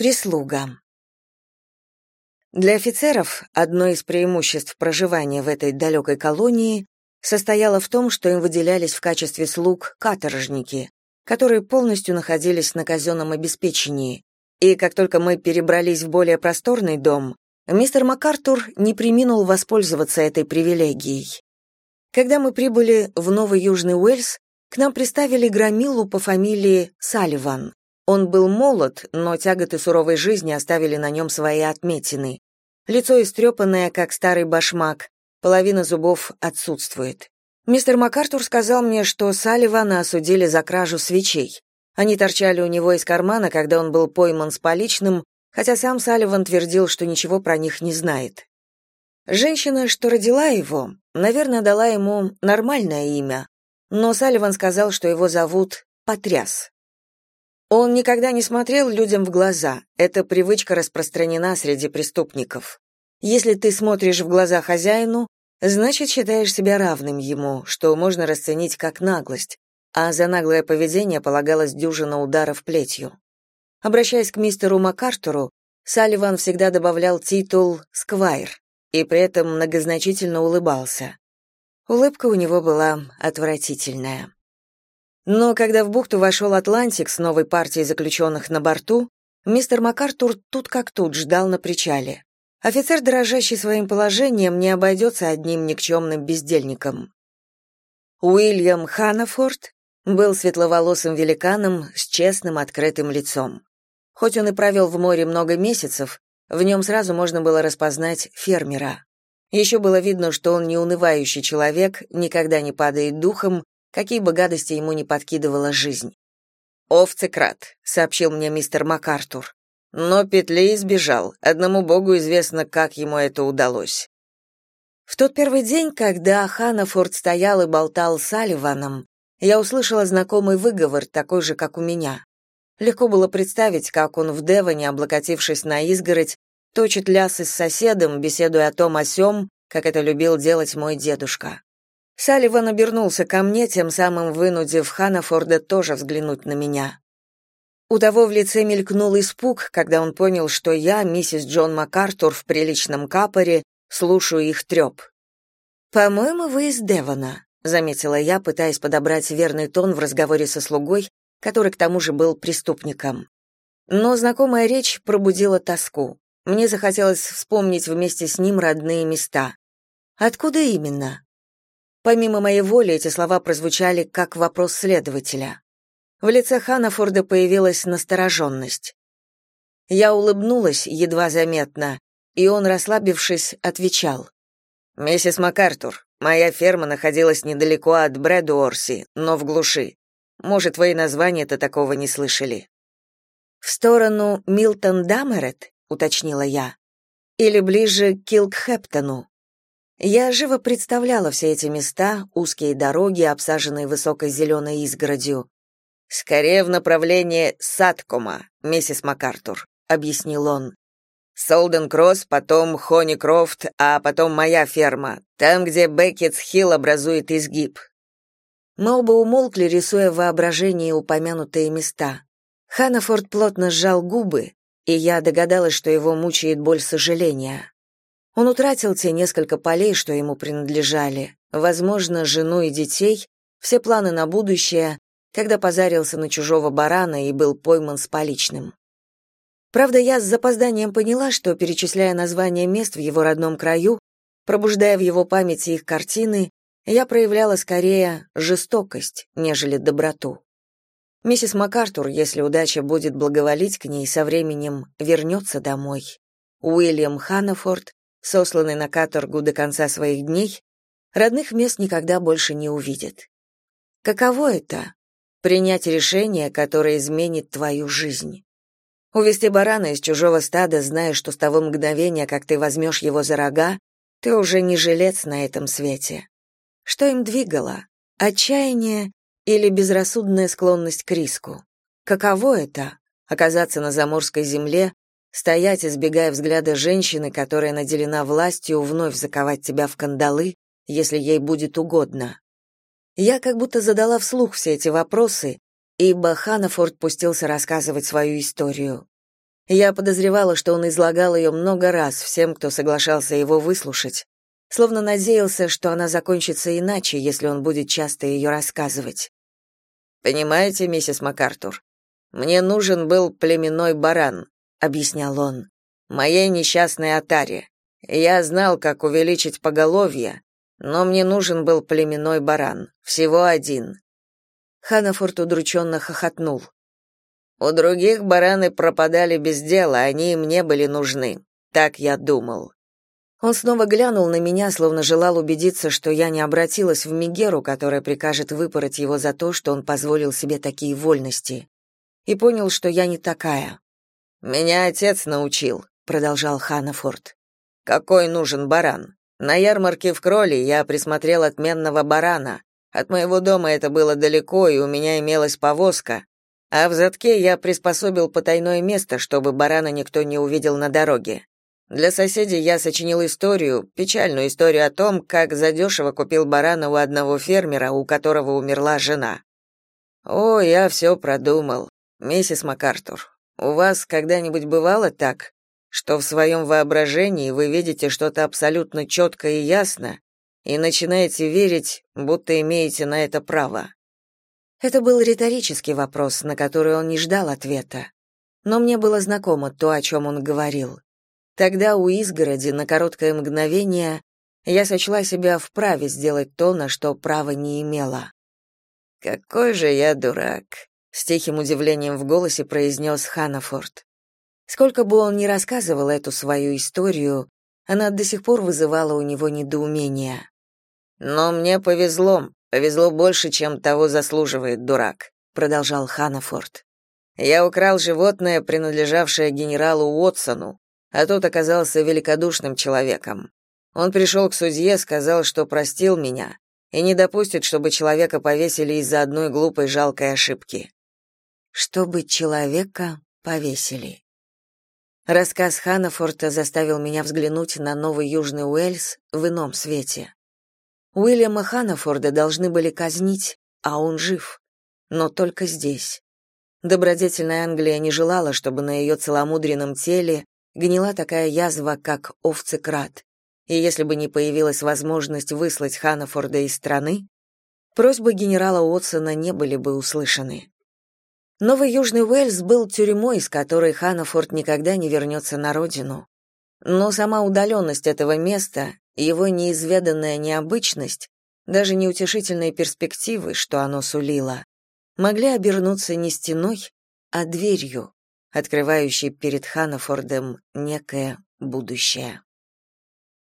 Прислуга. Для офицеров одно из преимуществ проживания в этой далекой колонии состояло в том, что им выделялись в качестве слуг каторжники, которые полностью находились на казенном обеспечении. И как только мы перебрались в более просторный дом, мистер МакАртур не преминул воспользоваться этой привилегией. Когда мы прибыли в Новый Южный Уэльс, к нам приставили громилу по фамилии Салливан. Он был молод, но тяготы суровой жизни оставили на нем свои отметины. Лицо истрепанное, как старый башмак, половина зубов отсутствует. Мистер МакАртур сказал мне, что Салливана осудили за кражу свечей. Они торчали у него из кармана, когда он был пойман с поличным, хотя сам Салливан твердил, что ничего про них не знает. Женщина, что родила его, наверное, дала ему нормальное имя, но Салливан сказал, что его зовут Потряс. Он никогда не смотрел людям в глаза. Эта привычка распространена среди преступников. Если ты смотришь в глаза хозяину, значит, считаешь себя равным ему, что можно расценить как наглость, а за наглое поведение полагалось дюжина ударов плетью. Обращаясь к мистеру МакАртуру, Салливан всегда добавлял титул «сквайр» и при этом многозначительно улыбался. Улыбка у него была отвратительная. Но когда в бухту вошел Атлантик с новой партией заключенных на борту, мистер МакАртур тут как тут ждал на причале. Офицер, дорожащий своим положением, не обойдется одним никчемным бездельником. Уильям Ханафорд был светловолосым великаном с честным открытым лицом. Хоть он и провел в море много месяцев, в нем сразу можно было распознать фермера. Еще было видно, что он неунывающий человек, никогда не падает духом какие бы гадости ему не подкидывала жизнь. «Овцекрат», — сообщил мне мистер МакАртур. Но петли избежал, одному богу известно, как ему это удалось. В тот первый день, когда Ханафорд стоял и болтал с Аливаном, я услышала знакомый выговор, такой же, как у меня. Легко было представить, как он в Девоне, облокотившись на изгородь, точит лясы с соседом, беседуя о том о сём, как это любил делать мой дедушка. Салливан обернулся ко мне, тем самым вынудив Ханафорда тоже взглянуть на меня. У того в лице мелькнул испуг, когда он понял, что я, миссис Джон МакАртур в приличном капоре, слушаю их треп. «По-моему, вы из Девона», — заметила я, пытаясь подобрать верный тон в разговоре со слугой, который к тому же был преступником. Но знакомая речь пробудила тоску. Мне захотелось вспомнить вместе с ним родные места. Откуда именно? Помимо моей воли эти слова прозвучали как вопрос следователя. В лице Ханафорда появилась настороженность. Я улыбнулась, едва заметно, и он, расслабившись, отвечал. «Миссис МакАртур, моя ферма находилась недалеко от Брэдуорси, но в глуши. Может, вы и название-то такого не слышали». «В сторону Милтон-Дамерет?» — уточнила я. «Или ближе к Килкхептону?» Я живо представляла все эти места, узкие дороги, обсаженные высокой зеленой изгородью. «Скорее в направлении Садкома, миссис МакАртур», — объяснил он. «Солден Кросс, потом Хони Крофт, а потом моя ферма, там, где Беккетс-Хилл образует изгиб». Мы оба умолкли, рисуя в воображении упомянутые места. Ханафорд плотно сжал губы, и я догадалась, что его мучает боль сожаления. Он утратил те несколько полей, что ему принадлежали, возможно, жену и детей, все планы на будущее, когда позарился на чужого барана и был пойман с поличным. Правда, я с запозданием поняла, что, перечисляя названия мест в его родном краю, пробуждая в его памяти их картины, я проявляла скорее жестокость, нежели доброту. Миссис МакАртур, если удача будет благоволить к ней, со временем вернется домой. Уильям Ханафорд сосланный на каторгу до конца своих дней, родных мест никогда больше не увидит. Каково это — принять решение, которое изменит твою жизнь? Увести барана из чужого стада, зная, что с того мгновения, как ты возьмешь его за рога, ты уже не жилец на этом свете. Что им двигало? Отчаяние или безрассудная склонность к риску? Каково это — оказаться на заморской земле, стоять, избегая взгляда женщины, которая наделена властью вновь заковать тебя в кандалы, если ей будет угодно. Я как будто задала вслух все эти вопросы, ибо Ханафорд пустился рассказывать свою историю. Я подозревала, что он излагал ее много раз всем, кто соглашался его выслушать, словно надеялся, что она закончится иначе, если он будет часто ее рассказывать. «Понимаете, миссис МакАртур, мне нужен был племенной баран», — объяснял он, — «моей несчастной отаре. Я знал, как увеличить поголовье, но мне нужен был племенной баран, всего один». Ханафорд удрученно хохотнул. У других бараны пропадали без дела, они им не были нужны. Так я думал. Он снова глянул на меня, словно желал убедиться, что я не обратилась в Мегеру, которая прикажет выпороть его за то, что он позволил себе такие вольности. И понял, что я не такая. «Меня отец научил», — продолжал Ханафорд. «Какой нужен баран? На ярмарке в Кроле я присмотрел отменного барана. От моего дома это было далеко, и у меня имелась повозка, а в задке я приспособил потайное место, чтобы барана никто не увидел на дороге. Для соседей я сочинил историю, печальную историю о том, как задешево купил барана у одного фермера, у которого умерла жена. О, я все продумал. Миссис МакАртур, у вас когда-нибудь бывало так, что в своем воображении вы видите что-то абсолютно четко и ясно и начинаете верить, будто имеете на это право? Это был риторический вопрос, на который он не ждал ответа. Но мне было знакомо то, о чем он говорил. Тогда у изгороди на короткое мгновение я сочла себя вправе сделать то, на что права не имела. «Какой же я дурак!» — с тихим удивлением в голосе произнес Ханафорд. Сколько бы он ни рассказывал эту свою историю, она до сих пор вызывала у него недоумение. «Но мне повезло. Повезло больше, чем того заслуживает дурак, продолжал Ханафорд. Я украл животное, принадлежавшее генералу Уотсону, а тот оказался великодушным человеком. Он пришел к судье, сказал, что простил меня и не допустит, чтобы человека повесили из-за одной глупой жалкой ошибки. Чтобы человека повесили. Рассказ Ханафорта заставил меня взглянуть на Новый Южный Уэльс в ином свете. Уильяма Ханафорда должны были казнить, а он жив. Но только здесь. Добродетельная Англия не желала, чтобы на ее целомудренном теле гнила такая язва, как овцекрат. И если бы не появилась возможность выслать Ханафорда из страны, просьбы генерала Уотсона не были бы услышаны. Новый Южный Уэльс был тюрьмой, из которой Ханафорд никогда не вернется на родину. Но сама удаленность этого места его неизведанная необычность, даже неутешительные перспективы, что оно сулило, могли обернуться не стеной, а дверью, открывающей перед Ханафордом некое будущее.